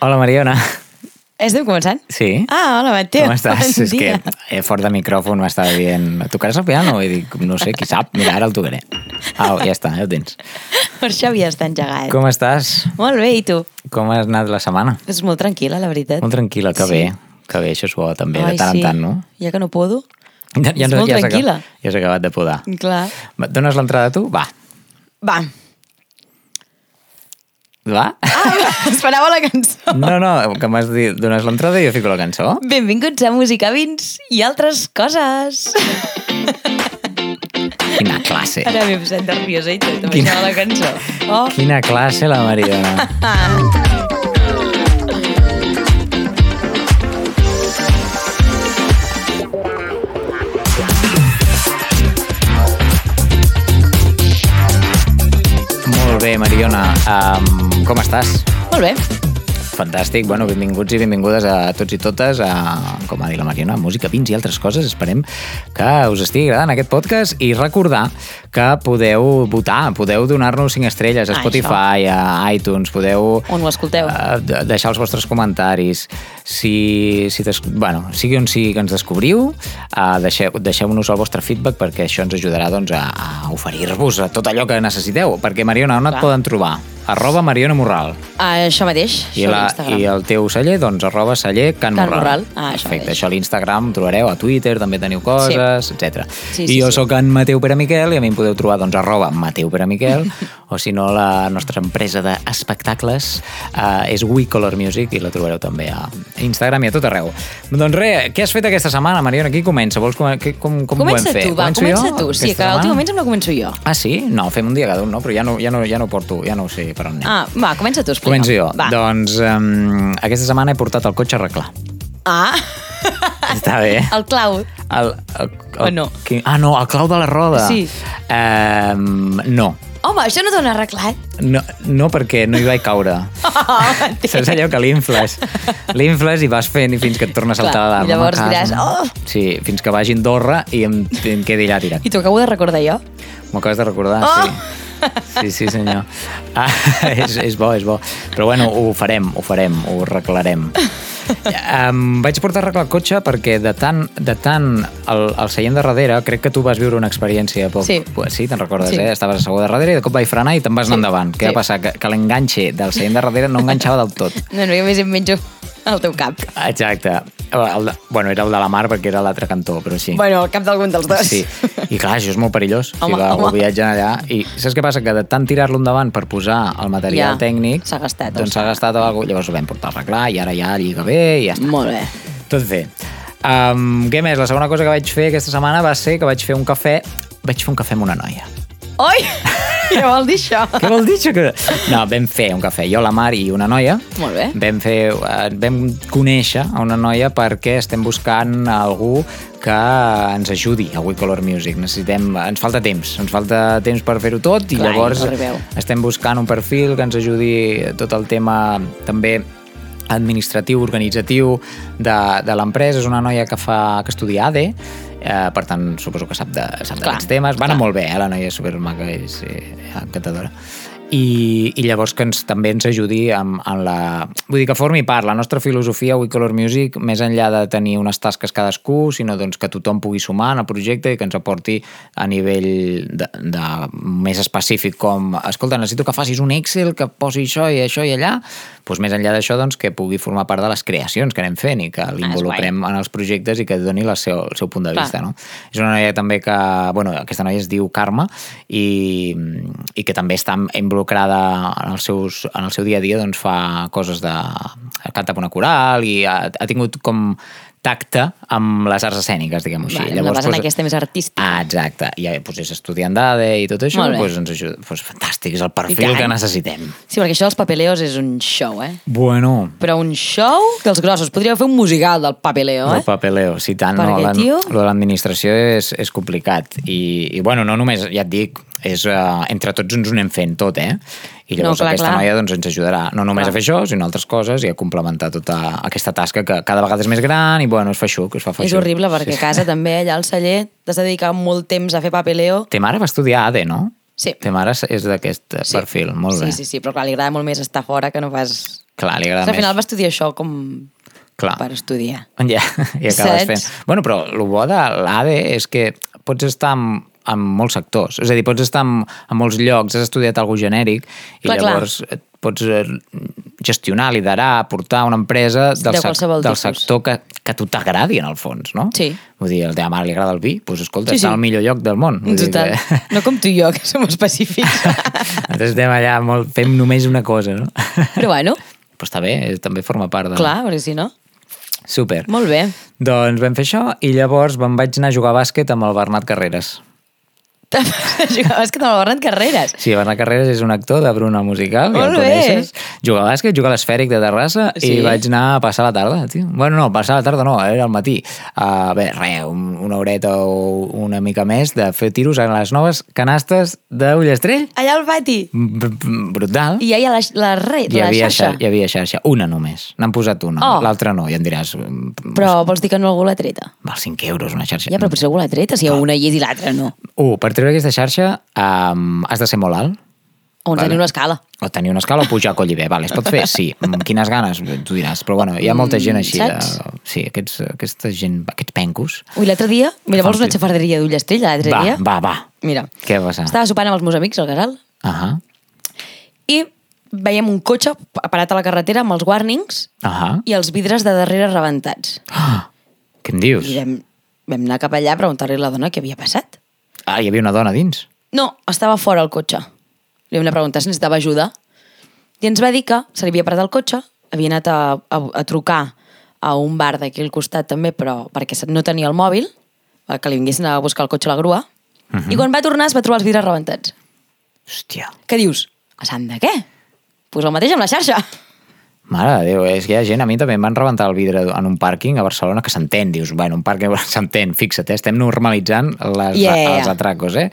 Hola, Mariona. Estem començant? Sí? Ah, hola, Mateu. Com estàs? Bon És que eh, fort de micròfon m'estava dient tocaràs el piano? I dic, no sé, qui sap? Mira, ara el tocaré. Au, ja està, ja ho tens. Per això havia estat engegat. Com estàs? Molt bé, i tu? Com has anat la setmana? És molt tranquil·la, la veritat. Molt tranquil·la, que Sí. bé. Que bé, això és bo també, Ai, de tant sí. en tant, no? Ja que no puedo. Ja, És molt ja has tranquil·la. acabat- Ja has acabat de podar. Clar. Dones l'entrada tu? Va. Va. Va? Ah, esperava la cançó. No, no, que m'has dit, dones l'entrada i jo fico la cançó. Benvinguts a Música Vins i altres coses. Quina classe. Ara m'he posat nerviosa i tot, Quina- la cançó. Oh. Quina classe, la Mariona. bé, Mariona. Um, com estàs? Molt bé. Fantàstic. Bueno, benvinguts i benvingudes a tots i totes a, com ha dit la Mariona, música, vins i altres coses. Esperem que us estigui agradant aquest podcast i recordar que podeu votar, podeu donar-nos 5 estrelles a Ah, Spotify, a iTunes, podeu On ho escolteu? de- deixar els vostres comentaris. Si, si des, bueno, sigui on sigui que ens descobriu, uh, deixeu, deixeu-nos el vostre feedback perquè això ens ajudarà doncs, a, a oferir-vos tot allò que necessiteu. Perquè, Mariona, on et Clar. poden trobar? Arroba Mariona Morral. Ah, això mateix. I, això la. I el teu celler, doncs, arroba celler Can, Can Morral. Morral. Ah, això Perfecte, mateix. això a l'Instagram ho trobareu, a Twitter també teniu coses, etc. Sí, I sí, jo sí. sóc en Mateu Pere Miquel i a mi em podeu trobar, doncs, arroba Mateu Pere Miquel, o si no, la nostra empresa d'espectacles eh, és We Color Music i la trobareu també a Instagram i a tot arreu. Doncs res, què has fet aquesta setmana, Mariona? Qui comença? Vols com, com, com ho Comença volem fer? tu, va, comença jo, tu. Sí, que últimament em la començo jo. Ah, sí? No, fem un dia cada un, no? Però ja no, ja no, ja no porto, ja no ho sé per on anem. Ah, va, comença tu, explica. Començo jo. Va. Doncs um, aquesta setmana he portat el cotxe a arreglar. Ah, Està bé. el clau. El, el, el, O no? Qui, ah, no, el clau de la roda. Sí. Um, no. Home, això no han arreglat. No, no, perquè no hi vaig caure. Oh, Saps allò que l'infles? L'infles i vas fent i fins que et torna a saltar Clar, l'alarma. llavors diràs, "Oh!" Sí, fins que vagi a Andorra i em, em quedi allà tirat. I t'ho acabo de recordar jo. M'ho acabes de recordar, Oh! sí. Sí, sí, senyor. Ah, és, és bo, és bo. Però bueno, ho farem, ho farem, ho arreglarem. Um, vaig portar a arreglar el cotxe perquè de tant, de tant el, el seient de darrere, crec que tu vas viure una experiència poc... Sí. Pues sí, te'n recordes, Sí. eh? Estaves assegut de darrere i de cop vaig frenar i te'n vas anar Sí. endavant. Què Sí. va passar? Que, que l'enganxe del seient de darrere no enganxava del tot. No, no, jo més em menjo al teu cap. Exacte. El de, bueno, era el de la mar perquè era l'altre cantó, però sí. Bueno, al cap d'algun dels dos. Sí, i clar, això és molt perillós. Home, si va home. el viatge allà... I saps què passa? Que de tant tirar-lo endavant per posar el material Ja, tècnic... s'ha gastat, Doncs o s'ha gastat o alguna. Llavors ho vam portar a arreglar i ara ja lliga bé i ja està. Molt bé. Tot bé. Um, què més? La segona cosa que vaig fer aquesta setmana va ser que vaig fer un cafè... Vaig fer un cafè amb una noia. Oi! Què vol dir això? Què vol dir això? Que... No, vam fer un cafè. Jo, la Mar i una noia. Molt bé. Vam, fer, eh, vam conèixer a una noia perquè estem buscant algú que ens ajudi a We Color Music. Necessitem, ens falta temps, ens falta temps per fer-ho tot i Clar, llavors arribeu. estem buscant un perfil que ens ajudi tot el tema també administratiu, organitzatiu de, de l'empresa. És una noia que fa que estudia ADE, eh, per tant, suposo que sap de- sap Clar, d'aquests temes. Va anar clar. molt bé, eh? la noia és supermaca, és eh, encantadora. I, i llavors que ens, també ens ajudi amb, en la... Vull dir que formi part, la nostra filosofia We Color Music, més enllà de tenir unes tasques cadascú, sinó doncs, que tothom pugui sumar en el projecte i que ens aporti a nivell de, de més específic com, escolta, necessito que facis un Excel que posi això i això i allà, doncs més enllà d'això doncs, que pugui formar part de les creacions que anem fent i que l'involucrem en els projectes i que doni la seu, el seu punt de Clar. vista. No? És una noia també que, bueno, aquesta noia es diu Carme i, i que també està involucrada en, els seus, en el seu dia a dia, doncs fa coses de... canta per una coral i ha, ha tingut com tacte amb les arts escèniques, diguem-ho així. Vale, una vessant doncs, aquesta més artística. Ah, exacte. I doncs, és estudiant d'ADE i tot això, doncs ens ajuda. Doncs fantàstic, és el perfil que necessitem. Sí, perquè això dels papeleos és un show, eh? Bueno, Però un show dels grossos. Podríeu fer un musical del papeleo, eh? El papeleo, sí, tant. Perquè, no, la, tio- l'administració és, és complicat. I, I, bueno, no només, ja et dic, és, uh, entre tots ens ho anem fent tot, eh? I No, llavors clar, aquesta clar. noia doncs, ens ajudarà no només Clar. a fer això, sinó altres coses i a complementar tota aquesta tasca que cada vegada és més gran i, bueno, es fa xuc, es fa feixuc. És horrible perquè a casa també, allà al celler, t'has de dedicar molt temps a fer papeleo. Te mare va estudiar ADE, no? Sí. Te mare és d'aquest sí. perfil, molt sí, bé. Sí, sí, però clar, li agrada molt més estar fora que no pas Clar, li agrada Al més. final va estudiar això com Clar. per estudiar. Ja, i acabes Saps? fent. Bueno, però el bo de l'ADE és que pots estar en, en molts sectors. És a dir, pots estar en, en molts llocs, has estudiat algú genèric i Clar, clar. llavors et pots eh, gestionar, liderar, portar una empresa del, De qualsevol del tipus. sector que, que a tu t'agradi, en el fons, no? Sí. Vull dir, el teva mare li agrada el vi, doncs escolta, Sí, està sí. al millor lloc del món. Vull dir Total. Que... No com tu i jo, que som específics. Nosaltres estem allà, molt, fem només una cosa, no? Però bueno, Però està bé, eh, també forma part de... clar, perquè si no... Super. Molt bé. Doncs vam fer això i llavors me'n vaig anar a jugar a bàsquet amb el Bernat Carreras. Jugaves que amb el Bernat Carreras. Sí, Bernat Carreras és un actor de Bruna Musical, que el Molt bé. coneixes. Juga a bàsquet, juga a l'Esfèric de Terrassa Sí. i vaig anar a passar la tarda, tio. Bueno, no, passar la tarda no, era al matí. Uh, bé, res, un, una horeta o una mica més de fer tiros a les noves canastes d'Ullestrell. Allà al pati. B- b- Brutal. I ja hi ha la, la, re, hi, la havia xarxa. xar- hi havia xarxa. Una només. N'han posat una. Oh. L'altra no. I em diràs, mm, Però vols dir que no algú l'ha treta? val 5 euros una xarxa. Ja, però potser algú l'ha treta, si una hi és i l'altra no. Uh, per treure aquesta xarxa um, has de ser molt alt. O Vale. tenir una escala. O tenir una escala o pujar a Collibé, vale, es pot fer? Sí. Amb quines ganes, tu diràs. Però bueno, hi ha molta gent així. De, sí, aquests, aquesta gent, aquests pencos. Ui, l'altre dia, mira, vols una xafarderia d'Ullastrell l'altre Va, dia? va, va. Mira, Què va passar? estava sopant amb els meus amics al casal Ahà, i veiem un cotxe parat a la carretera amb els warnings ahà. i els vidres de darrere rebentats. Ah, què em dius? I vam, vam anar cap allà a preguntar-li a la dona què havia passat. Ah, hi havia una dona dins. No, estava fora el cotxe. Li vam preguntar si necessitava ajuda. I ens va dir que se li havia parat el cotxe, havia anat a, a, a trucar a un bar d'aquí al costat també, però perquè no tenia el mòbil, que li vinguessin a buscar el cotxe a la grua, Mhm. i quan va tornar es va trobar els vidres rebentats. Hòstia. Què dius? A sant de què? Doncs pues el mateix amb la xarxa. Mare de Déu, és que hi ha gent, a mi també em van rebentar el vidre en un pàrquing a Barcelona que s'entén, dius, bueno, un pàrquing s'entén, fixa't, eh? estem normalitzant les, Yeah. els atracos, eh?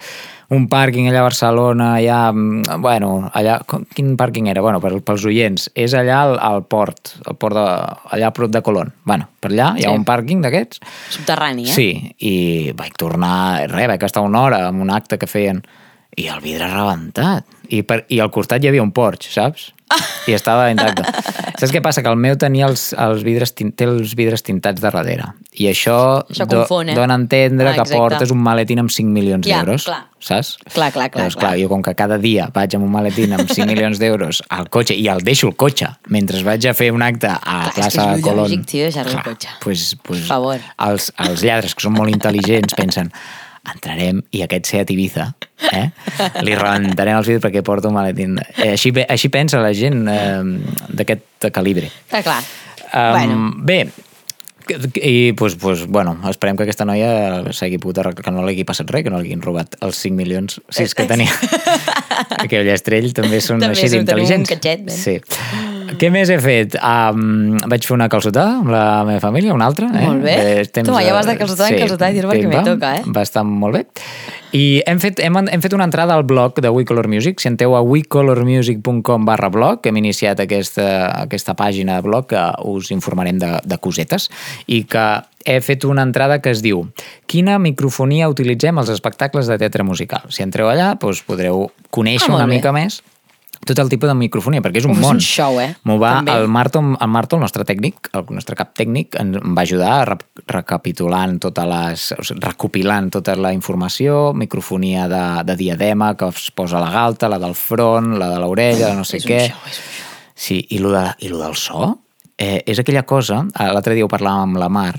Un pàrquing allà a Barcelona, allà, mm, bueno, allà, quin pàrquing era? Bueno, pels oients, és allà al, al port, al port de, allà a prop de Colón. Bueno, per allà hi ha Sí. un pàrquing d'aquests. Subterrani, eh? Sí, i vaig tornar, res, vaig estar una hora amb un acte que feien i el vidre rebentat. I, per, I al costat hi havia un Porsche, saps? I estava intacte. Saps què passa? Que el meu tenia els, els vidres, té els vidres tintats de darrere. I això, Això confon, eh? dona a entendre Ah, que portes un maletín amb 5 milions Ja, d'euros. clar. Saps? Clar, clar, clar, Llavors, clar. clar, jo com que cada dia vaig amb un maletín amb 5 milions d'euros al cotxe i el deixo el cotxe mentre vaig a fer un acte a Clar, és que plaça és Colón. lògic, tio, deixar-lo al Clar, cotxe. Pues, pues, favor. els, els lladres, que són molt intel·ligents, pensen entrarem i aquest Seat Ibiza eh? li rebentarem els vidres perquè porta un maletín. Eh, així, així pensa la gent eh, d'aquest calibre. Clar, clar. Um, bueno, Bé, i pues, pues, bueno, esperem que aquesta noia s'hagi pogut arreglar, que no li hagi passat res, que no li hagin robat els 5 milions, si és que tenia. que Llestrell també són També així és un- tenim un d'intel·ligents. catxet, nen. Sí. Què més he fet? Um, vaig fer una calçotada amb la meva família, una altra. Eh? Molt bé. Eh, Toma, ja vas de calçotada en calçotada i dir perquè me toca, eh? Va estar molt bé. I hem fet, hem, hem fet una entrada al blog de We Color Music. Si entreu a wecolormusic.com barra blog, hem iniciat aquesta, aquesta pàgina de blog que us informarem de, de cosetes i que he fet una entrada que es diu Quina microfonia utilitzem als espectacles de teatre musical? Si entreu allà, doncs podreu conèixer Ah, una bé. mica més tot el tipus de microfonia, perquè és un Uf, és món. un show, eh? M'ho va, També. el Marto, el Marto, el nostre tècnic, el nostre cap tècnic, em va ajudar a rep- recapitulant totes les... o sigui, recopilant tota la informació, microfonia de, de diadema, que es posa la galta, la del front, la de l'orella, la no sé és un què. show, és un show. Sí, i lo, de, i lo del so, eh, és aquella cosa, eh, l'altre dia ho parlàvem amb la Mar,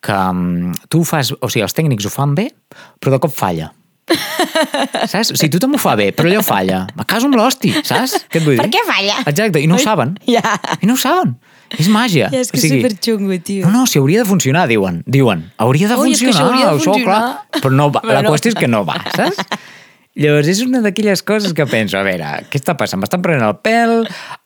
que um, tu fas, o sigui, els tècnics ho fan bé, però de cop falla. saps? O sigui, tothom ho fa bé, però allò falla. Me caso amb l'hosti, saps? Què et vull dir? Per què falla? Exacte, i no ho saben. Ja. I no ho saben. És màgia. Ja, és que és superxungo, tio. No, no, si hauria de funcionar, diuen. Diuen, hauria de Ui, és funcionar. això hauria de això, funcionar. clar. Però no va. Però la no. qüestió és que no va, saps? Llavors, és una d'aquelles coses que penso, a veure, què està passant? M'estan prenent el pèl?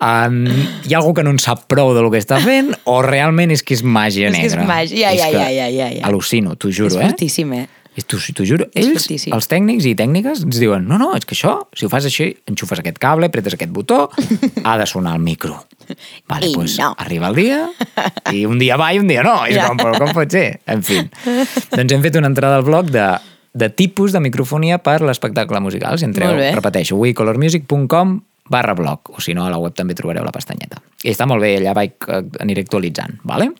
Um, hi ha algú que no en sap prou de lo que està fent? O realment és que és màgia És que és negra? màgia, ja, És ja, ja, ja, ja, ja. Al·lucino, t'ho juro, és eh? fortíssim, eh? T'ho t'ho juro, ells, fortíssim. els tècnics i tècniques, ens diuen no, no, és que això, si ho fas així, enxufes aquest cable, apretes aquest botó, ha de sonar el micro. Vale, I doncs no. arriba el dia, i un dia va i un dia no. És Ja. com, però com pot ser? En fi. doncs hem fet una entrada al blog de, de tipus de microfonia per l'espectacle musical. Si entreu, repeteixo, wecolormusic.com barra blog, o si no, a la web també trobareu la pestanyeta. I està molt bé, allà vaig, eh, aniré actualitzant, vale?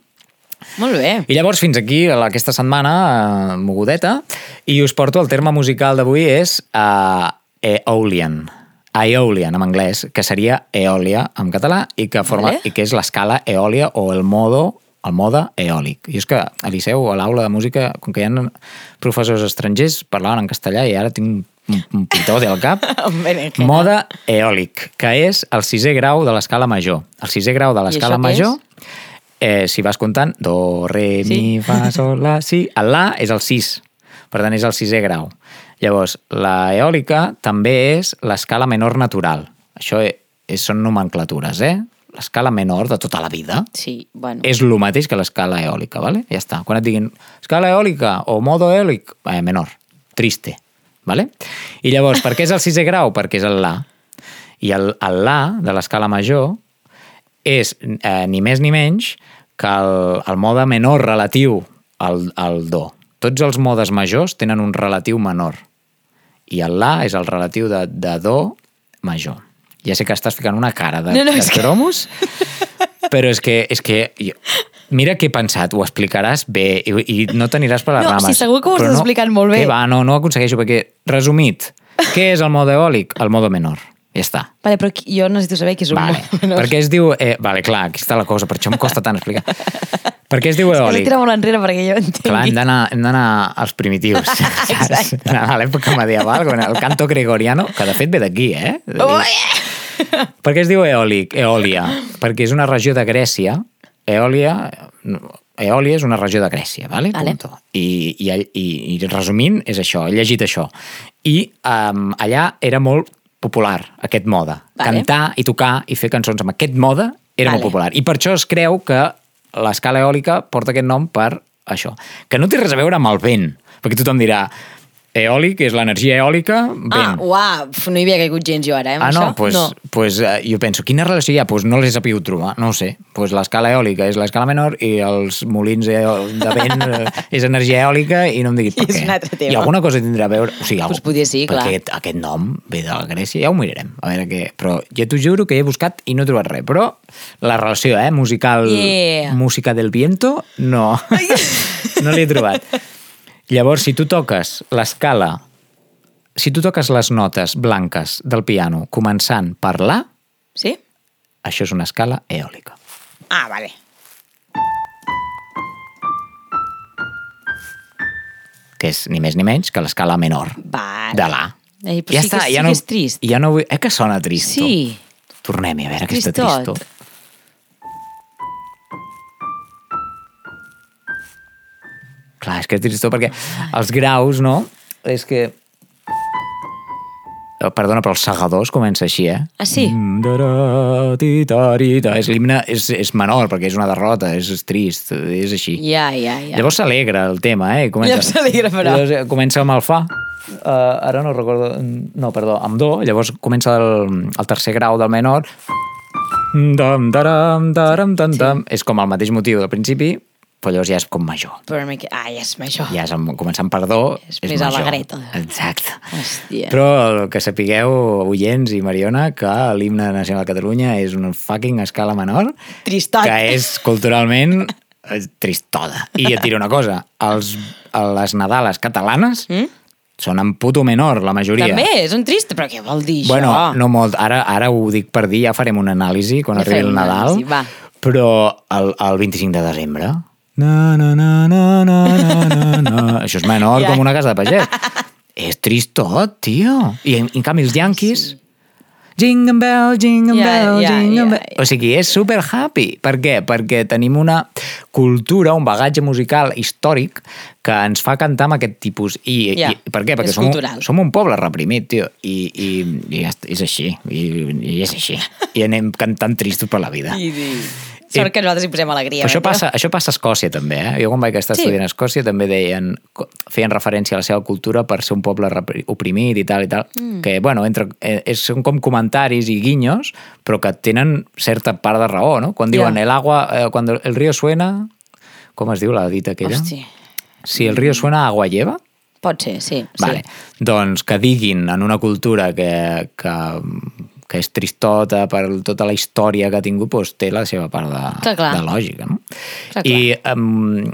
Molt bé. I llavors fins aquí aquesta setmana eh, mogudeta i us porto el terme musical d'avui és uh, Aeolian. Aeolian en anglès, que seria eòlia en català i que, forma, Vale. i que és l'escala eòlia o el modo el mode eòlic. I és que a Liceu, a l'aula de música, com que hi ha professors estrangers, parlaven en castellà i ara tinc un, un pitó del cap. Mode eòlic, que és el sisè grau de l'escala major. El sisè grau de l'escala major eh, si vas comptant, do, re, Sí. mi, fa, sol, la, si. El la és el 6, per tant és el sisè grau. Llavors, la eòlica també és l'escala menor natural. Això és, és, són nomenclatures, eh? L'escala menor de tota la vida Sí, bueno. és el mateix que l'escala eòlica, ¿vale? Ja està. Quan et diguin escala eòlica o modo eòlic, eh, menor, triste, ¿vale? I llavors, per què és el sisè grau? Perquè és el la. I el, el la de l'escala major és eh, ni més ni menys que el, el mode menor relatiu al, al do. Tots els modes majors tenen un relatiu menor. I el la és el relatiu de, de do major. Ja sé que estàs ficant una cara de, No, no, de és que- cromos, però és que, és que jo, mira què he pensat, ho explicaràs bé i, i no t'aniràs per les No, rames. sí, segur que ho estàs explicant molt bé. Què va, no, no ho aconsegueixo, perquè, resumit, què és el mode eòlic? El mode menor. Ja està. Vale, però jo necessito saber qui és un Vale. menor. Per què es diu... Eh, vale, clar, aquí està la cosa, per això em costa tant explicar. Per què es diu És que eòlic? molt enrere perquè jo entengui. Clar, hem d'anar hem d'anar als primitius. saps? A l'època medieval, quan el canto gregoriano, que de fet ve d'aquí, eh? Ui! Per què es diu eòlic, eòlia? Perquè és una regió de Grècia. Eòlia, Eòlia és una regió de Grècia, vale? Vale. Punto. I, i, i, I resumint, és això, he llegit això. I um, allà era molt popular, aquest mode. Vale. Cantar i tocar i fer cançons amb aquest mode era Vale. molt popular. I per això es creu que l'escala eòlica porta aquest nom per això. Que no té res a veure amb el vent, perquè tothom dirà eòlic és l'energia eòlica, vent. Ah, uau, no hi havia caigut gens jo ara, eh, amb Ah, no, això? pues, no. pues, uh, jo penso, quina relació hi ha? Pues no les he sabut trobar, no ho sé. Pues l'escala eòlica és l'escala menor i els molins de vent eh, és energia eòlica i no em diguis per I és què. un altre tema. I alguna cosa tindrà a veure... O sigui, Pues podria ser, clar. aquest, aquest nom ve de la Grècia, ja ho mirarem. A veure què... Però ja t'ho juro que he buscat i no he trobat res. Però la relació, eh, musical... Yeah. Música del viento, no. no l'he trobat. Llavors, si tu toques l'escala si tu toques les notes blanques del piano començant per la, Sí? això és una escala eòlica. Ah, vale. Que és ni més ni menys que l'escala menor Vale. de la. Ei, però sí que- sí que és trist. Ja no vull... Eh que sona trist? Sí. Tornem-hi a veure aquesta Tristot. Clar, és que és tristor perquè els graus, no? És que... Eh, Perdona, però els segadors comença així, eh? Ah, sí? Mm. És l'himne, és, és menor, perquè és una derrota, és, és trist, és així. Ja, ja, ja. Llavors s'alegra el tema, eh? Comença, Llavors s'alegra, però. Llavors eh, comença amb el fa. Uh, ara no recordo... No, perdó, amb do. Llavors comença el, el tercer grau del menor. Dam, daram, daram, tam, tam. És com el mateix motiu del principi, però llavors ja és com major. Però mica... Ah, ja és major. Ja és començant per do, És és, més major. alegreta. Exacte. Hòstia. Però el que sapigueu, oients i Mariona, que l'himne nacional de Catalunya és una fucking escala menor, Tristot. que és culturalment eh, tristoda. I et diré una cosa, els, les Nadales catalanes Mm? són en puto menor, la majoria. També, és un trist, però què vol dir Bueno, això? no molt. Ara, ara ho dic per dir, ja farem una anàlisi quan Ja arribi el Nadal. anàlisi, va. Però el, el 25 de desembre... Na, na, na, na, na, na, na. Això és menor Ja. com una casa de pagès. és tristot, tio. I en, en canvi els yanquis... Jingle bell, jingle Ja, bell, ja, jingle ja, bell. ja. O sigui, és super happy. Per què? Perquè tenim una cultura, un bagatge musical històric que ens fa cantar amb aquest tipus. I, Ja, i per què? Perquè és som, cultural. som un poble reprimit, tio. I, i, i és així. I, I és així. I anem cantant tristos per la vida. I, i... Sort que nosaltres hi posem alegria. Però això eh, passa, això passa a Escòcia també, eh? Jo quan vaig estar Sí. estudiant a Escòcia també deien, feien referència a la seva cultura per ser un poble oprimit i tal i tal, mm. que, bueno, entre, eh, són com comentaris i guinyos, però que tenen certa part de raó, no? Quan diuen Ja. el agua, eh, cuando el río suena... Com es diu la dita aquella? Hosti. Si el río suena, agua lleva? Pot ser, sí. Vale. sí. Doncs que diguin en una cultura que, que, que és tristota per tota la història que ha tingut, doncs té la seva part de, Clar, clar. de lògica, no? Clar, I, um,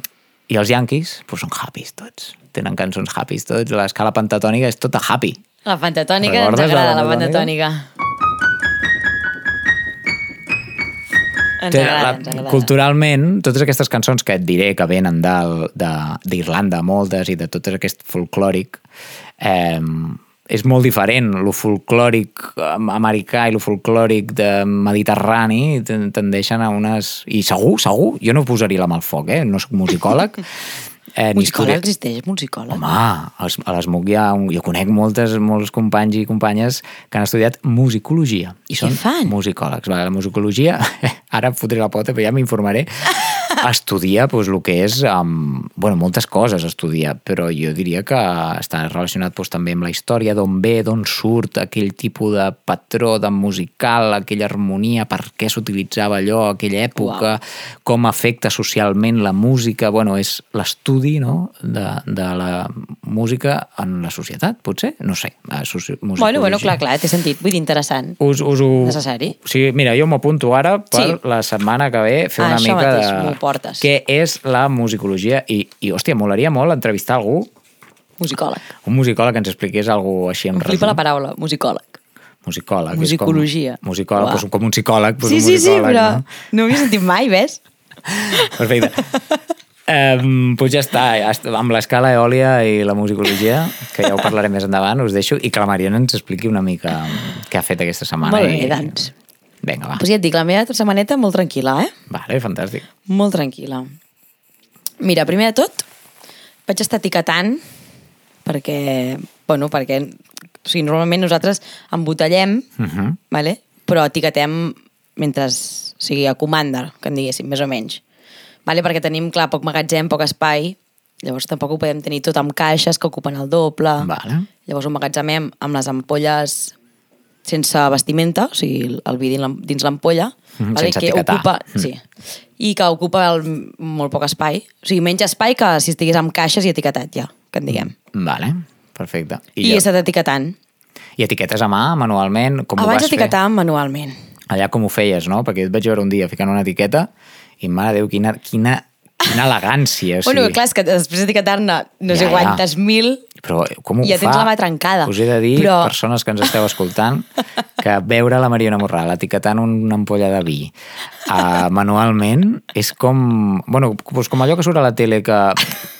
I els Yankees doncs són happys tots. Tenen cançons happys tots. L'escala pentatònica és tota happy. La pentatònica, ens agrada la la pentatònica. Ens Té- agrada, la, ens agrada. culturalment, totes aquestes cançons que et diré que venen d'Irlanda, moltes, i de tot aquest folclòric, eh, és molt diferent. Lo folclòric americà i lo folclòric de mediterrani ten- tendeixen a unes... I segur, segur, jo no posaria la mà al foc, eh? no soc musicòleg. Eh, ni Musicòleg estudiat- existeix, musicòleg. Home, als- a l'ESMUC hi ha un, jo conec moltes, molts companys i companyes que han estudiat musicologia. I són què fan? musicòlegs. Vale, la musicologia, ara em fotré la pota, però ja m'informaré, estudia pues, el que és, um, bueno, moltes coses estudia, però jo diria que està relacionat pues, també amb la història, d'on ve, d'on surt aquell tipus de patró de musical, aquella harmonia, per què s'utilitzava allò a aquella època, com afecta socialment la música, bueno, és l'estudi no? de, de la música en la societat, potser? No sé. a soci- Bueno, bueno, clar, clar, té sentit. Vull dir, interessant. Us, us ho... Necessari. Sí, mira, jo m'apunto ara per Sí. la setmana que ve fer Ah, una mica mateix, de... portes. Què és la musicologia? I, i hòstia, molaria molt entrevistar algú, Musicòleg. un musicòleg que ens expliqués alguna així en flipa la resum. paraula, musicòleg. Musicòleg. Musicologia. Com, musicòleg, doncs, com un psicòleg, doncs sí, un sí, sí, musicòleg, però no? no ho havia sentit mai, ves? Perfecte. Um, doncs ja està, ja està, amb l'escala eòlia i la musicologia, que ja ho parlarem més endavant, us deixo, i que la Mariona ens expliqui una mica què ha fet aquesta setmana. Molt bé, i... doncs. Vinga, va. Pues ja et dic, la meva setmaneta molt tranquil·la, eh? Vale, fantàstic. Molt tranquil·la. Mira, primer de tot, vaig estar etiquetant perquè, bueno, perquè o sigui, normalment nosaltres embotellem, Uh -huh. vale? però etiquetem mentre o sigui, a comanda, que en diguéssim, més o menys. Vale? Perquè tenim, clar, poc magatzem, poc espai, llavors tampoc ho podem tenir tot amb caixes que ocupen el doble. Vale. Llavors ho emmagatzemem amb les ampolles sense vestimenta, o sigui, el vi dins l'am- dins l'ampolla, Mhm, vale? que etiquetar. ocupa, Mm. sí, i que ocupa el, molt poc espai. O sigui, menys espai que si estigués amb caixes i etiquetat ja, que en diguem. Vale, perfecte. I, I he estat etiquetant. I etiquetes a mà, manualment, com ho Abans vas fer? etiquetàvem manualment. Allà com ho feies, no? Perquè et vaig veure un dia ficant una etiqueta i, mare de Déu, quina, quina, elegància. O sigui, Bueno, clar, és que després d'etiquetar-ne no Ja, sé ja. quantes mil, Però com ho ja fa? tens la mà trencada. Us he de dir, Però- persones que ens esteu escoltant, que veure la Mariona Morral etiquetant una ampolla de vi uh, manualment és com... Bueno, doncs com allò que surt a la tele que,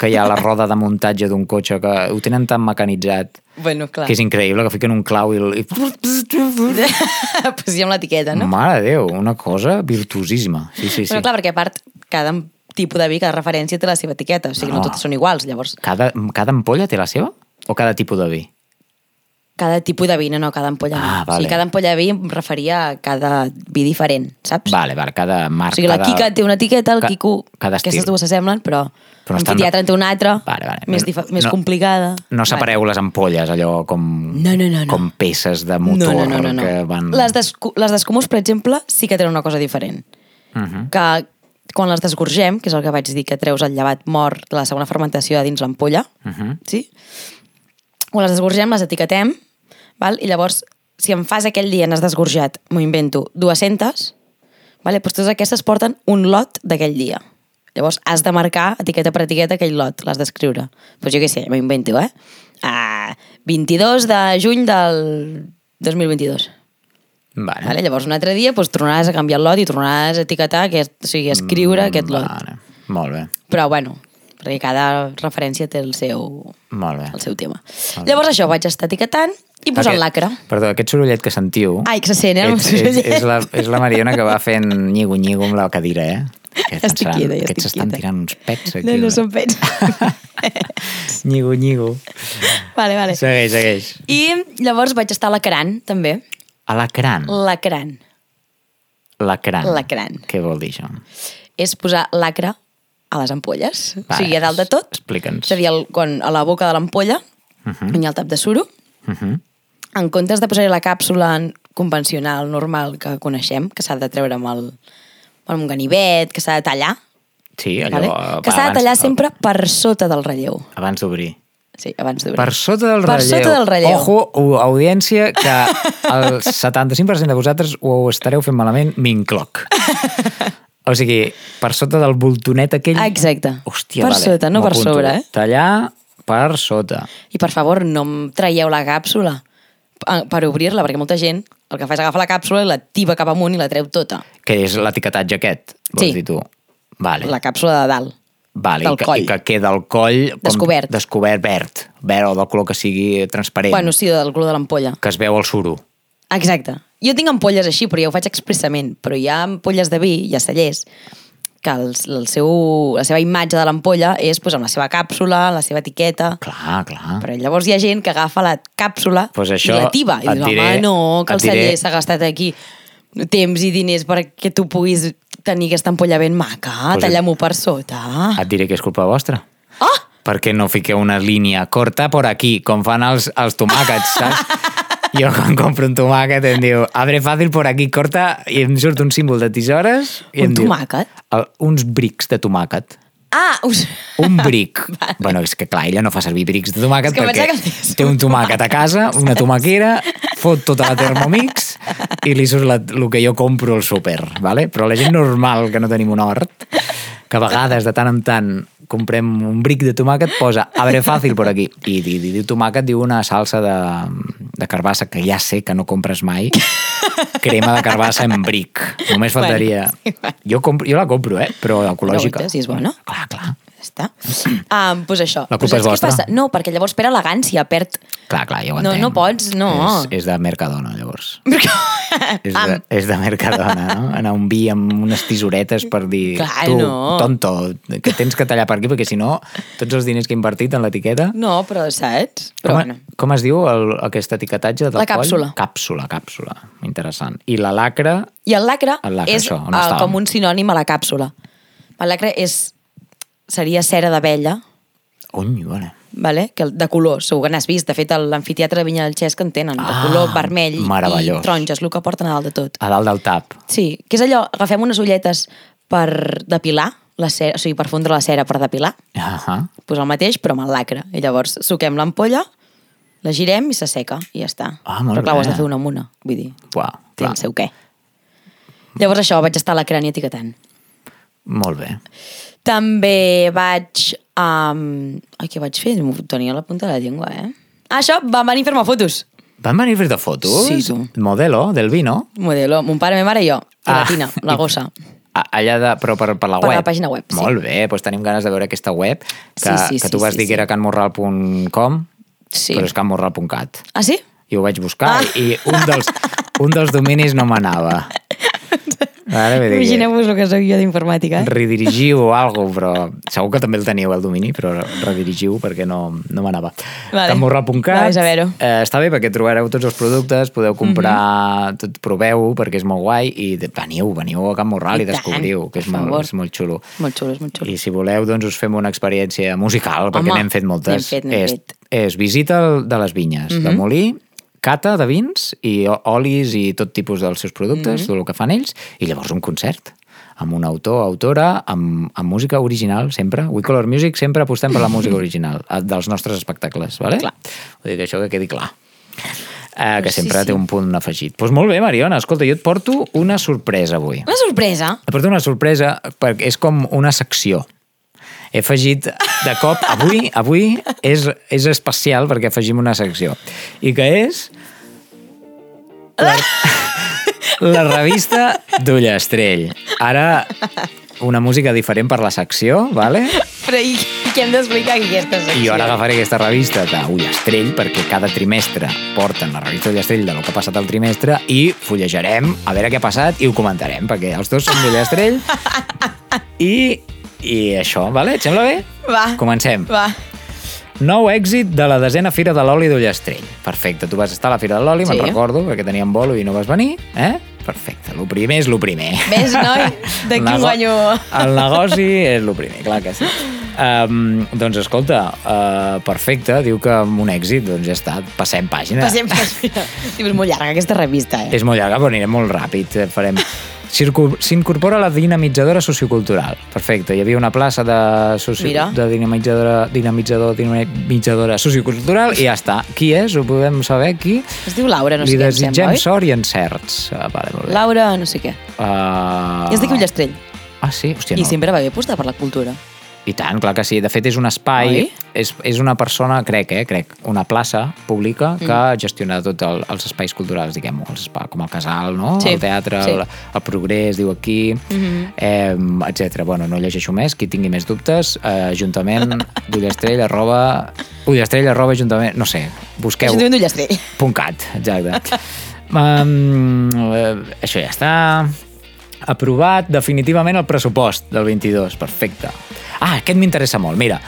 que hi ha la roda de muntatge d'un cotxe que ho tenen tan mecanitzat bueno, clar. que és increïble, que fiquen un clau i... el- pues sí, amb l'etiqueta, no? Mare de Déu, una cosa virtuosíssima. Sí, sí, sí. Bueno, clar, perquè a part, cada tipus de vi, cada referència té la seva etiqueta, o sigui, no, No. no totes són iguals, llavors. Cada, cada ampolla té la seva? O cada tipus de vi? Cada tipus de vi, no, no, cada ampolla Ah, no. vale. O sigui, cada ampolla de vi em referia a cada vi diferent, saps? Vale, vale, cada O marca... sigui, la cada... Kika té una etiqueta, el Ca- Kiku... cada estil. Aquestes dues s'assemblen, però, Però però estan- l'amfiteatre en té una altra, Vale, vale. més, No- més no- complicada. No separeu les ampolles, allò com, No, no, no, no. com peces de motor no, no, no, no. que van... Les, les descomus, per exemple, sí que tenen una cosa diferent. Uh -huh. Que quan les desgorgem, que és el que vaig dir, que treus el llevat mort de la segona fermentació a dins l'ampolla, Uh -huh. sí? Quan les desgorgem, les etiquetem, val? i llavors, si em fas aquell dia n'has desgorjat, m'ho invento, 200, vale? doncs totes aquestes porten un lot d'aquell dia. Llavors, has de marcar, etiqueta per etiqueta, aquell lot, l'has d'escriure. Doncs jo què sé, m'ho invento, eh? Ah, 22 de juny del 2022. Vale. Vale? Llavors, un altre dia doncs, tornaràs a canviar el lot i tornaràs a etiquetar, aquest, o sigui, a escriure mm, aquest lot. Vale. Molt bé, Però, bueno, perquè cada referència té el seu, molt bé. el seu tema. Llavors això, vaig estar etiquetant i posant lacre. Perdó, aquest sorollet que sentiu... Ai, que se sent, eh? és, és, és, la, és la Mariona que va fent nyigo-nyigo amb la cadira, eh? Que Estic quieta, ja Aquests estan quieta. tirant uns pets aquí. No, no són pets. Nyigo-nyigo. vale, vale. Segueix, segueix. I llavors vaig estar lacrant, també. A l'ecran. Lacrant. L'ecran. Lacrant. Què vol dir això? És posar lacre a les ampolles. Vale, o sigui, a dalt de tot. explica'ns. És a dir, el, quan, a la boca de l'ampolla Uh -huh. on hi ha el tap de suro, Uh -huh. en comptes de posar-hi la càpsula convencional, normal, que coneixem, que s'ha de treure amb, el, amb un ganivet, que s'ha de tallar, Sí, allò... vale? que s'ha de abans- tallar sempre per sota del relleu. Abans d'obrir. Sí, abans d'obrir. Per sota del Per relleu. sota del relleu. Ojo, audiència, que el 75% de vosaltres ho estareu fent malament, m'incloc. O sigui, per sota del voltonet aquell... Exacte. Hòstia, per vale, sota, no per sobre, eh? Tallar per sota. I per favor, no em traieu la càpsula per obrir-la, perquè molta gent el que fa és agafar la càpsula i la tiba cap amunt i la treu tota. Que és l'etiquetatge aquest, vols Sí. dir tu? Vale. La càpsula de dalt. Vale, del i que, coll. I que queda el coll... Com Descobert. Descobert, verd. Verd o del color que sigui transparent. Bueno, sí, del color de l'ampolla. Que es veu el suro. Exacte. Jo tinc ampolles així, però jo ho faig expressament. Però hi ha ampolles de vi, hi ha cellers, que el, el seu, la seva imatge de l'ampolla és pues, amb la seva càpsula, la seva etiqueta... Clar, clar. Però llavors hi ha gent que agafa la càpsula Pues això i la tiba. I et dius, diré- home, no, que el diré- celler s'ha gastat aquí temps i diners perquè tu puguis tenir aquesta ampolla ben maca, Pues talla-m'ho per sota. Et diré que és culpa vostra. Ah! perquè no fiqueu una línia corta por aquí, com fan els, els tomàquets, saps? Jo quan compro un tomàquet em diu abre fàcil por aquí, corta, i em surt un símbol de tisores. I Un diu, tomàquet? El, uns brics de tomàquet. Ah, us... Un bric. bueno, és que clar, ella no fa servir brics de tomàquet perquè té un un tomàquet a casa, una tomaquera, fot tota la Thermomix i li surt la, el que jo compro al súper, ¿vale? però la gent normal que no tenim un hort, que a vegades de tant en tant comprem un bric de tomàquet, posa abre fàcil por aquí. I, diu tomàquet, diu una salsa de, de carbassa que ja sé que no compres mai, crema de carbassa en bric. Només faltaria... Bueno, Jo, compro, jo la compro, eh? però ecològica. Però, si és bona. Clar, clar. Està. Um, pues això. La culpa pues és vostra. Passa? No, perquè llavors perd elegància, perd... Clar, clar, ja ho No, entenc. no pots, no. És, és de Mercadona, llavors. És de, és de Mercadona, no? Anar un vi amb unes tisoretes per dir Clar, tu, no. tonto, que tens que tallar per aquí, perquè si no, tots els diners que he invertit en l'etiqueta... No, però saps? Però Com, bueno. com es diu el, aquest etiquetatge del La càpsula. coll? Càpsula, càpsula. Interessant. I la lacra... I el lacre, El lacre, és això, estàvem? com un sinònim a la càpsula. El lacre és, seria cera d'abella, Uny, vale. vale? que de color, segur que n'has vist. De fet, a l'amfiteatre de Vinya del Xesc en tenen, de Ah, color vermell i taronja, és el que porten a dalt de tot. A dalt del tap. Sí, que és allò, agafem unes ulletes per depilar, la cera, o sigui, per fondre la cera per depilar, Ah pues el mateix, però amb el lacre. I llavors suquem l'ampolla, la girem i s'asseca, i ja està. Ah, però clar, ho has bé. de fer una amb una, vull dir, Uau, té clar. el seu què. Llavors això, vaig estar lacrant i etiquetant. Molt bé. També vaig... Um... Ai, què vaig fer? M'ho tenia a la punta de la llengua, eh? Ah, això, van venir a fer-me fotos. Van venir a fer-te fotos? Sí, tu. Modelo, del vino. Modelo, mon pare, ma mare i jo. I Ah, la Tina, la gossa. Allà de, però per, per la Per web. la pàgina web, sí. Molt bé, doncs tenim ganes de veure aquesta web, que, Sí, sí, que tu sí, vas sí, dir sí. que era canmorral.com, Sí. però és canmorral.cat. Ah, sí? I ho vaig buscar Ah. i un dels, un dels dominis no m'anava. Ara que Imagineu-vos el que soc jo d'informàtica, eh? redirigiu o alguna però segur que també el teniu el domini, però redirigiu perquè no, no m'anava. Vale. Veure-ho. eh, està bé perquè trobareu tots els productes, podeu comprar, Mhm. tot, proveu perquè és molt guai i de- veniu, veniu a Can Morral i, I descobriu, que és molt, és molt xulo. Molt xulo, és molt xulo. I si voleu, doncs us fem una experiència musical, perquè n'hem fet moltes. n'hem fet, n'hem fet. és visita de les vinyes, de Molí, cata de vins i olis i tot tipus dels seus productes, tot el que fan ells, i llavors un concert amb un autor, autora, amb, amb música original, sempre. We Color Music sempre apostem per la música original dels nostres espectacles, vale? Clar. Vull dir que això que quedi clar. Eh, que Sí, sempre sí. té un punt afegit. Doncs pues molt bé, Mariona, escolta, jo et porto una sorpresa avui. Una sorpresa. Et porto una sorpresa perquè és com una secció. He afegit de cop, avui, avui és, és especial perquè afegim una secció. I que és la, la revista d'Ullastrell. Ara una música diferent per la secció, vale? Però i, i què hem d'explicar aquí aquesta secció? I jo ara agafaré aquesta revista d'Ullastrell perquè cada trimestre porten la revista d'Ullastrell de lo que ha passat al trimestre i fullejarem a veure què ha passat i ho comentarem perquè els dos som d'Ullastrell i, i això, vale? Et sembla bé? Va. Comencem. Va. Nou èxit de la desena Fira de l'Oli d'Ullastrell. Perfecte, tu vas estar a la Fira de l'Oli, me'n Sí. recordo, perquè teníem bolo i no vas venir, eh? Perfecte, el primer és el primer. Ves, noi, El nego- guanyo. El negoci és el primer, clar que sí. Um, doncs escolta, uh, perfecte, diu que amb un èxit, doncs ja està, passem pàgina. Passem, passem. Sí, és molt llarga aquesta revista, eh? És molt llarga, però anirem molt ràpid. Farem S'incorpora la dinamitzadora sociocultural. Perfecte. Hi havia una plaça de. Mira. de dinamitzadora, dinamitzador, dinamitzadora sociocultural i ja està. Qui és? Ho podem saber, qui? Es diu Laura, no sé Li què, em sembla, desitgem oi? sort i encerts. Ah, vale, molt bé. Laura, no sé què. Uh... I és d'aquí Ullastrell. Ah, sí? Hòstia, I no. sempre va bé apostar per la cultura. I tant, clar que sí. De fet, és un espai, Oi? és, és una persona, crec, eh, crec, una plaça pública que mm. gestiona tots el, els espais culturals, diguem-ho, com el casal, no? Sí, el teatre, sí. el, el progrés, diu aquí, mm -hmm. eh, etc. Bueno, no llegeixo més, qui tingui més dubtes, eh, ajuntament, d'Ullastrell, arroba... Ullastrell, arroba, ajuntament, no sé, busqueu... Ajuntament d'Ullastrell. .cat, exacte. um, eh, això ja està. Aprovat definitivament el pressupost del 22. Perfecte. Ah, aquest m'interessa molt. Mira,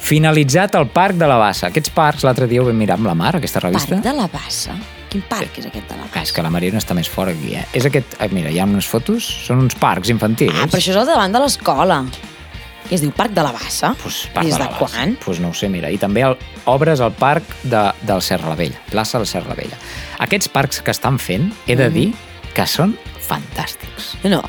finalitzat el Parc de la Bassa. Aquests parcs, l'altre dia ho vam mirar amb la Mar, aquesta revista. Parc de la Bassa? Quin parc és aquest de la Ah, Bassa? és que la Mariona està més fora aquí, eh? És aquest... eh, Mira, hi ha unes fotos, són uns parcs infantils. Ah, però això és al davant de l'escola. I es diu Parc de la Bassa? Pues, parc I des de de, quan? Pues no ho sé, mira. I també el, obres al parc de, del Serra la Vella, plaça del Serra la Vella. Aquests parcs que estan fent, he Mm. de dir que són fantàstics. No,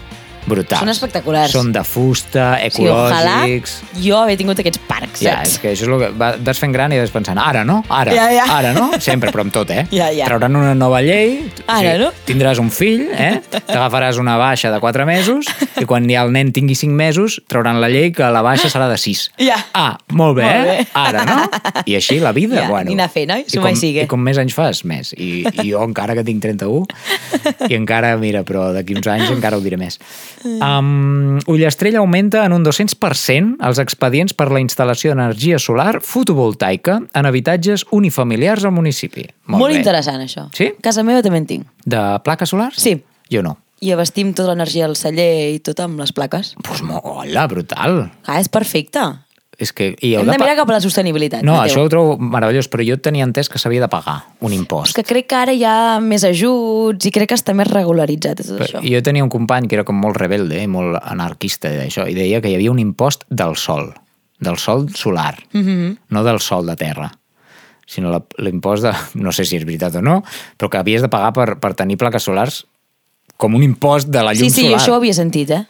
Brutals. Són espectaculars. Són de fusta, sí, ojalà ecològics... jo haver tingut aquests parcs, Ja, saps? és que això és el que va- vas fent gran i vas pensant, ara no, ara, Ja, ja. ara no, sempre, però amb tot, eh? Ja, ja. Trauran una nova llei, Ara no. tindràs un fill, eh? T'agafaràs una baixa de 4 mesos i quan ja el nen tingui 5 mesos trauran la llei que la baixa serà de 6. Ja. Ah, molt bé, Molt bé. eh? Ara, no? I així la vida, Ja, bueno. anar fent, oi? I com, sigue. I com més anys fas, més. I, I jo encara que tinc 31 i encara, mira, però d'aquí uns anys encara ho diré més. Um, Ullastrell augmenta en un 200% els expedients per la instal·lació d'energia solar fotovoltaica en habitatges unifamiliars al municipi. Molt, Molt bé. interessant, això. Sí? Casa meva també en tinc. De plaques solars? Sí. Jo no. I abastim tota l'energia del celler i tot amb les plaques. Doncs pues, hola, brutal. Ah, és perfecte. És que... I heu Hem de pa- mirar cap a la sostenibilitat. No, això ho trobo meravellós, però jo tenia entès que s'havia de pagar un És impost. que crec que ara hi ha més ajuts i crec que està més regularitzat tot això. Jo tenia un company que era com molt rebelde i molt anarquista d'això, i deia que hi havia un impost del sol, del sol solar, mm. -hmm. no del sol de terra sinó l'impost de... no sé si és veritat o no, però que havies de pagar per, per tenir plaques solars com un impost de la llum Sí, sí, solar. això ho havia sentit, eh?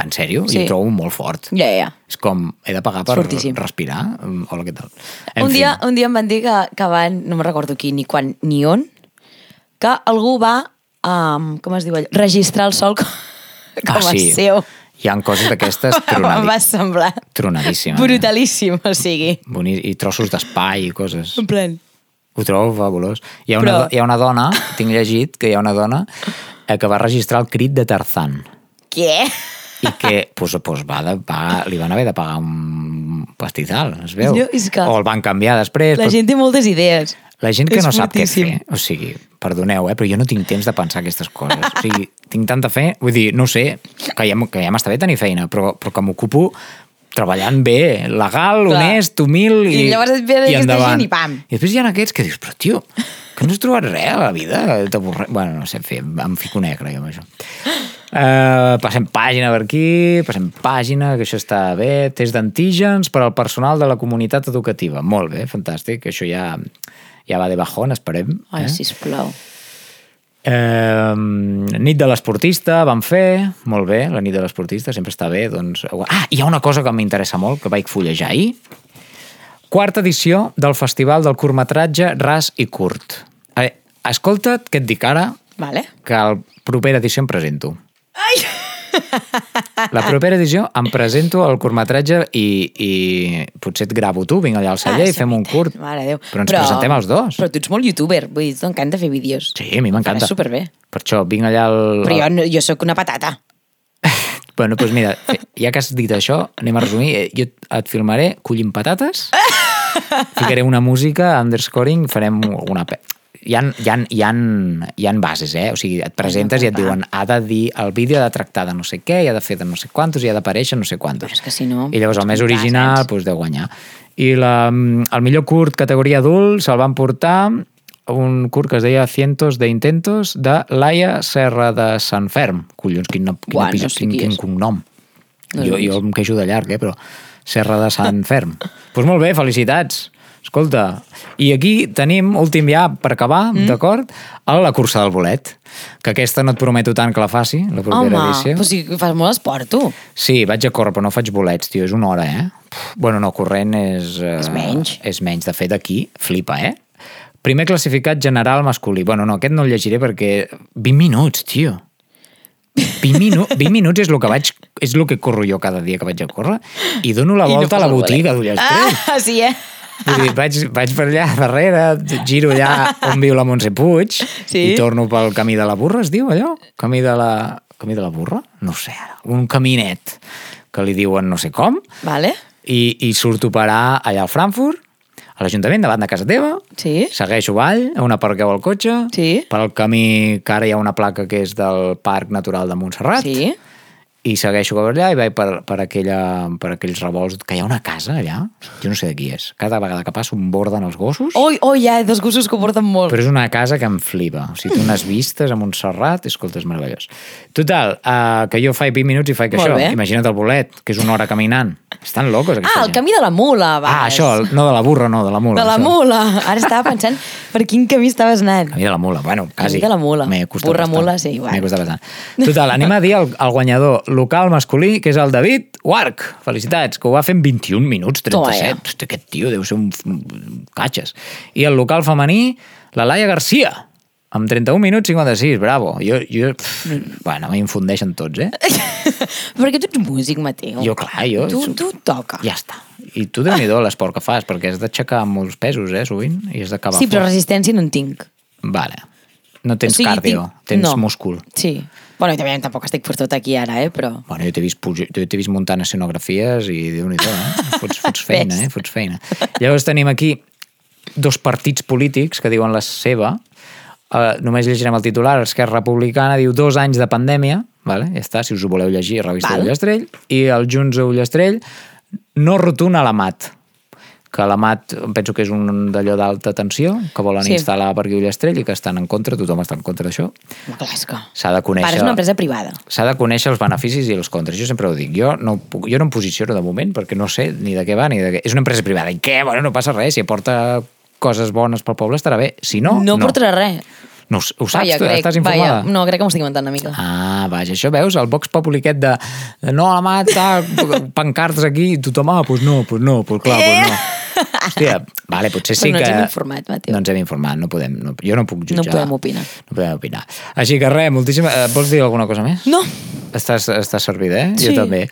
En sèrio? Sí. I ho trobo molt fort. Ja, ja. És com, he de pagar per Fortíssim. respirar? Mm, Hola, què tal? En Un fi. dia, un dia em van dir que, que van, no me recordo qui, ni quan, ni on, que algú va, um, com es diu allò, registrar el sol com, com ah, sí. a seu. Hi ha coses d'aquestes Em tronadi... va semblar tronadíssimes. eh? brutalíssim, o sigui, Boni... I trossos d'espai i coses. en plan... Ho trobo fabulós. Hi ha, una, Però- hi ha una dona, tinc llegit que hi ha una dona eh, que va registrar el crit de Tarzan Què? I que pues, pues va de pagar, li van haver de pagar un pastizal, es veu. Jo, és que- O el van canviar després. La però- gent té moltes idees. La gent que És no sap què fortíssim. fer, o sigui, perdoneu, eh, però jo no tinc temps de pensar aquestes coses. O sigui, tinc tanta fe, vull dir, no sé, que ja, que ja m'està bé tenir feina, però, però que m'ocupo treballant bé, legal, Clar. honest, humil i, I llavors et ve i aquesta endavant. gent i pam. I després hi ha aquests que dius, però tio, que no has trobat res a la vida? Bueno, no sé, en fi, em fico negre jo amb això. Uh, passem pàgina per aquí, passem pàgina, que això està bé. Test d'antígens per al personal de la comunitat educativa. Molt bé, fantàstic. Això ja, ja va de bajón, esperem. Ai, eh? sisplau. Eh, nit de l'esportista vam fer, molt bé, la nit de l'esportista sempre està bé. Doncs... Ah, hi ha una cosa que m'interessa molt, que vaig fullejar ahir. Quarta edició del Festival del curtmetratge Ras i Curt. Eh, escolta't què et dic ara, Vale. que la propera edició em presento. Ai! La propera edició em presento al curtmetratge i, i potser et gravo tu, vinc allà al celler i sí, fem un curt. Mare Déu. Però ens presentem els dos. Però tu ets molt youtuber, vull dir, t'encanta fer vídeos. Sí, a mi m'encanta. Faràs superbé. Per això vinc allà al... Però jo, jo sóc una patata. Bueno, doncs mira, ja que has dit això, anem a resumir. Eh, Jo et filmaré collint patates, ficaré una música, underscoring, farem una... pe- Hi ha, hi, ha, hi, ha, hi ha bases, eh? O sigui, et presentes i et diuen ha de dir, el vídeo ha de tractar de no sé què, i ha de fer de no sé quantos, i ha d'aparèixer no sé quantos. Però és que si no, I llavors el pots més original doncs, deu guanyar. I la, el millor curt categoria adult se'l van portar un curt que es deia Cientos de Intentos de Laia Serra de Sant Ferm. Collons, quin, quin, Buah, no sé quin, qui quin cognom. No jo, jo em queixo de llarg, eh, però Serra de Sant Ferm. Doncs pues molt bé, felicitats. Escolta, i aquí tenim, últim ja per acabar, mm. d'acord, a la cursa del bolet, que aquesta no et prometo tant que la faci, la propera Home, edició. però sí que fas molt esport, tu. Sí, vaig a córrer, però no faig bolets, tio, és una hora, eh? Pff, Bueno, no, corrent és... eh, És menys. És menys, de fet, aquí, flipa, eh? Primer classificat general masculí. Bueno, no, aquest no el llegiré perquè... 20 minuts, tio. 20, minu 20 minuts és el que vaig és el que corro jo cada dia que vaig a córrer i dono la I no volta fas a la botiga bolet. d'Ullastrell. Ah, sí, eh? Vull dir, vaig, vaig per allà darrere, giro allà on viu la Montse Puig Sí. i torno pel camí de la burra, es diu allò? Camí de la... Camí de la burra? No sé, ara. un caminet que li diuen no sé com Vale. i, i surto a parar allà al Frankfurt, a l'Ajuntament, davant de casa teva, Sí. segueixo avall, on aparqueu el cotxe, Sí. pel camí que ara hi ha una placa que és del Parc Natural de Montserrat, Sí. I segueixo cap allà i vaig per, per, aquella, per aquells revolts, que hi ha una casa allà, jo no sé de qui és, cada vegada que passo em borden els gossos, Oi, oi, hi ha dos gossos que ho porten molt. però és una casa que em flipa, o sigui, té unes vistes a Montserrat, escolta, és meravellós. Total, uh, que jo faig 20 minuts i faig Molt això, bé. imagina't el bolet, que és una hora caminant, estan locos aquesta Ah, el gent. camí de la mula, va. Ah, això, el- no de la burra, no, de la mula. De la això. mula. Ara estava pensant per quin camí estaves anant. Camí de la mula, bueno, quasi. de la mula. Burra, bastant. mula, sí, bueno. M'he costat bastant. Total, anem a dir el, el guanyador local masculí, que és el David Warc. Felicitats, que ho va fer en 21 minuts, Toma 37. Hosti, aquest tio deu ser un, un catxes. I el local femení, la Laia Garcia, amb 31 minuts 56, bravo. Jo, jo pff, bueno, m'infundeixen tots, eh? Perquè tu ets músic, Mateu. Jo, clar, jo... Tu, tu toca. Ja està. I tu, déu nhi l'esport que fas, perquè has d'aixecar molts pesos, eh, sovint, i has d'acabar Sí, però fort. resistència no en tinc. Vale. No tens O sigui, cardio, tinc- tens no. múscul. Sí. Bueno, i també tampoc estic per tot aquí ara, eh? Però... Bueno, jo t'he vist, jo t'he vist muntant escenografies i déu nhi eh? Fots, fots feina, eh? Fots feina. Llavors tenim aquí dos partits polítics que diuen la seva. Uh, només llegirem el titular. Esquerra Republicana diu dos anys de pandèmia, vale? ja està, si us ho voleu llegir, revista Val. Ullastrell, i el Junts Ullastrell, no rotund a la mat que la MAT em penso que és un d'allò d'alta tensió que volen Sí. instal·lar per aquí a Ullastrell i que estan en contra, tothom està en contra d'això. Home, clar, és que... S'ha de conèixer... Para és una empresa privada. S'ha de conèixer els beneficis i els contres. Jo sempre ho dic. Jo no, puc, jo no em posiciono de moment perquè no sé ni de què va ni de què... És una empresa privada. I què? Bueno, no passa res. Si aporta coses bones pel poble estarà bé. Si no, No, no. portarà res. No, ho saps? Vaja, tu? crec, Estàs informada? vaja, no, crec que m'ho estic inventant una mica. Ah, vaja, això veus? El Vox Populi aquest de, de no, la mata, pancartes aquí, i tothom, ah, doncs pues no, doncs pues no, doncs pues clar, doncs no. Hòstia, vale, potser sí Però no que... ens hem informat, Mateu. No ens hem informat, no podem, no, jo no puc jutjar. No podem opinar. No podem opinar. Així que res, moltíssima... eh, Vols dir alguna cosa més? No. Estàs, estàs servida, eh? Sí. Jo també.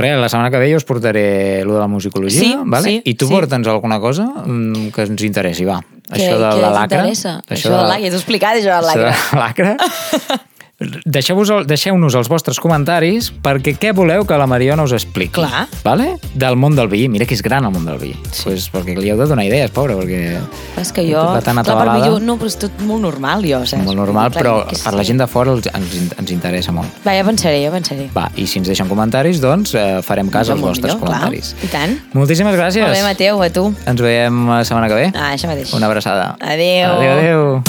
Res, la setmana que ve jo us portaré lo de la musicologia, Sí, vale? sí, I tu sí. porta'ns alguna cosa mm, que ens interessi, va. Què, això de la lacra. interessa? Això, de la lacra, ja t'ho he explicat, això de la Això de lacra. la lacra. Deixeu-vos el- Deixeu-nos els vostres comentaris perquè què voleu que la Mariona us expliqui. Clar. Vale? Del món del vi. Mira que és gran el món del vi. Sí. Pues perquè li heu de donar idees, pobre, perquè... És que jo... Va tan clar, per mi atabalada. jo, no, però és tot molt normal, jo, saps? Molt normal, Clar, però que per la gent de fora els- ens, ens interessa molt. Va, ja pensaré, ja pensaré. Va, i si ens deixen comentaris, doncs eh, farem cas als Molt vostres millor, clar. comentaris. I tant. Moltíssimes gràcies. Molt bé, Mateu, a tu. Ens veiem la setmana que ve. Ah, això mateix. Una abraçada. Adéu. Adéu, adéu.